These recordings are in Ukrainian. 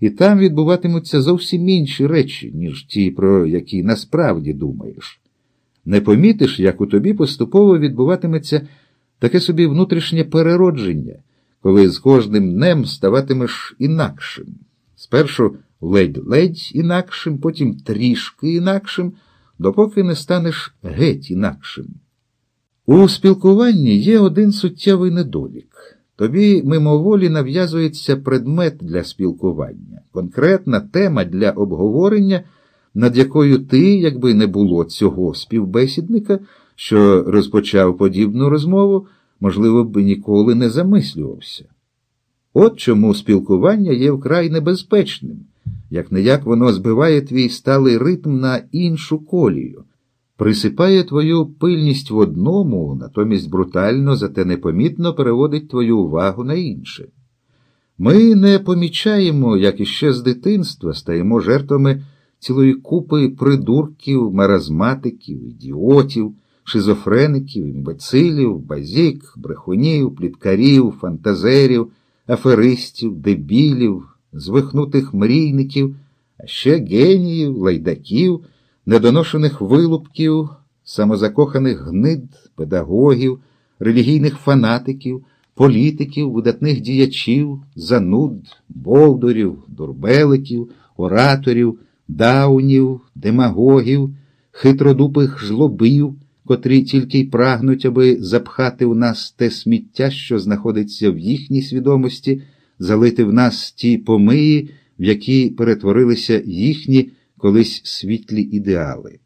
і там відбуватимуться зовсім інші речі, ніж ті, про які насправді думаєш. Не помітиш, як у тобі поступово відбуватиметься таке собі внутрішнє переродження, коли з кожним днем ставатимеш інакшим. Спершу ледь-ледь інакшим, потім трішки інакшим, допоки не станеш геть інакшим. У спілкуванні є один суттєвий недолік. Тобі мимоволі нав'язується предмет для спілкування, конкретна тема для обговорення, над якою ти, якби не було цього співбесідника, що розпочав подібну розмову, можливо, б ніколи не замислювався. От чому спілкування є вкрай небезпечним, як не як воно збиває твій сталий ритм на іншу колію, присипає твою пильність в одному, натомість брутально, зате непомітно переводить твою увагу на інше. Ми не помічаємо, як іще з дитинства стаємо жертвами цілої купи придурків, маразматиків, ідіотів, шизофреників, імбецилів, базік, брехунів, пліткарів, фантазерів, аферистів, дебілів, звихнутих мрійників, а ще геніїв, лайдаків, недоношених вилупків, самозакоханих гнид, педагогів, релігійних фанатиків, політиків, видатних діячів, зануд, болдурів, дурбеликів, ораторів, даунів, демагогів, хитродупих жлобів, котрі тільки й прагнуть, аби запхати в нас те сміття, що знаходиться в їхній свідомості, залити в нас ті помиї, в які перетворилися їхні колись світлі ідеали.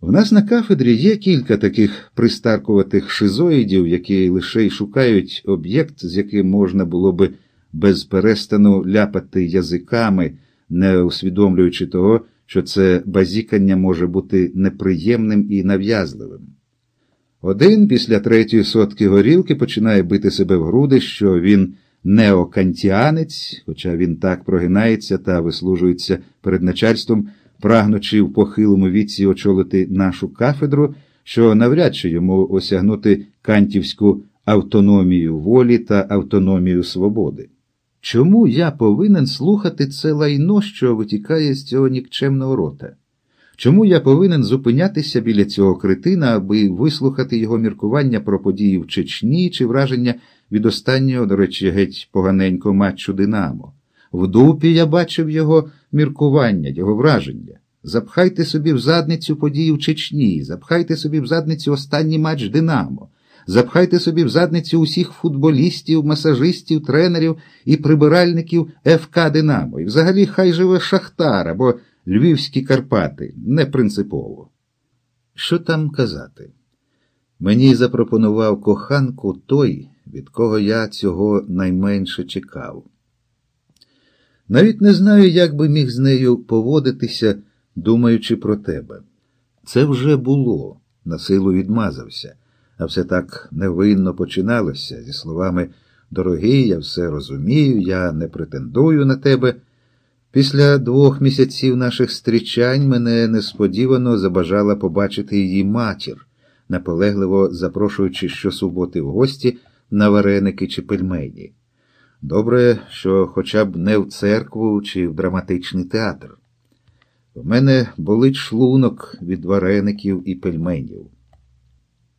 У нас на кафедрі є кілька таких пристаркуватих шизоїдів, які лише й шукають об'єкт, з яким можна було би без перестану ляпати язиками, не усвідомлюючи того, що це базікання може бути неприємним і нав'язливим. Один після третьої сотки горілки починає бити себе в груди, що він неокантіанець, хоча він так прогинається та вислужується перед начальством, прагнучи в похилому віці очолити нашу кафедру, що навряд чи йому осягнути кантівську автономію волі та автономію свободи. Чому я повинен слухати це лайно, що витікає з цього нікчемного рота? Чому я повинен зупинятися біля цього критина, аби вислухати його міркування про події в Чечні чи враження від останнього, до речі, геть поганенько матчу Динамо? В дупі я бачив його міркування, його враження. Запхайте собі в задницю події в Чечні, запхайте собі в задницю останній матч Динамо. Запхайте собі в задницю усіх футболістів, масажистів, тренерів і прибиральників ФК Динамо. І взагалі хай живе Шахтар або Львівські Карпати, не принципово. Що там казати? Мені запропонував коханку той, від кого я цього найменше чекав. Навіть не знаю, як би міг з нею поводитися, думаючи про тебе. Це вже було, на силу відмазався а все так невинно починалося зі словами Дорогий, я все розумію, я не претендую на тебе. Після двох місяців наших зустрічань мене несподівано забажала побачити її матір, наполегливо запрошуючи щосуботи в гості на вареники чи пельмені. Добре, що хоча б не в церкву чи в драматичний театр. У мене болить шлунок від вареників і пельменів.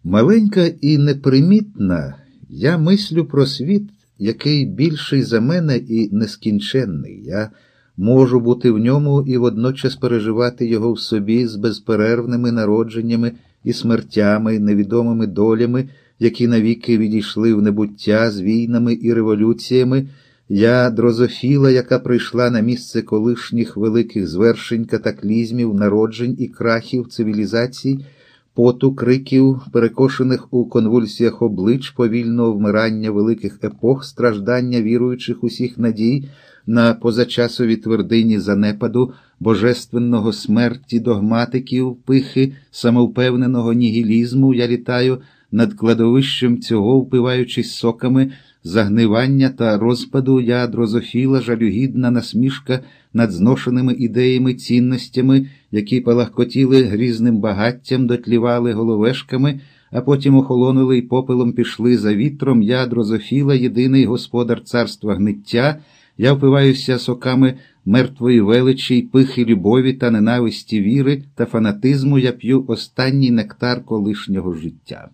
Маленька і непримітна, я мислю про світ, який більший за мене і нескінченний. Я можу бути в ньому і водночас переживати його в собі з безперервними народженнями і смертями, невідомими долями, які навіки відійшли в небуття з війнами і революціями. Я дрозофіла, яка прийшла на місце колишніх великих звершень, катаклізмів, народжень і крахів цивілізацій поту, криків, перекошених у конвульсіях облич повільного вмирання великих епох, страждання віруючих усіх надій на позачасові твердині занепаду, божественного смерті, догматиків, пихи, самовпевненого нігілізму, я літаю над кладовищем цього, впиваючись соками, загнивання та розпаду я дрозофіла, жалюгідна насмішка над зношеними ідеями, цінностями, які палахкотіли грізним багаттям, дотлівали головешками, а потім охолонули й попелом пішли за вітром я дрозофіла, єдиний господар царства гниття, Я впиваюся соками мертвої величі й пихи любові та ненависті віри та фанатизму я п'ю останній нектар колишнього життя.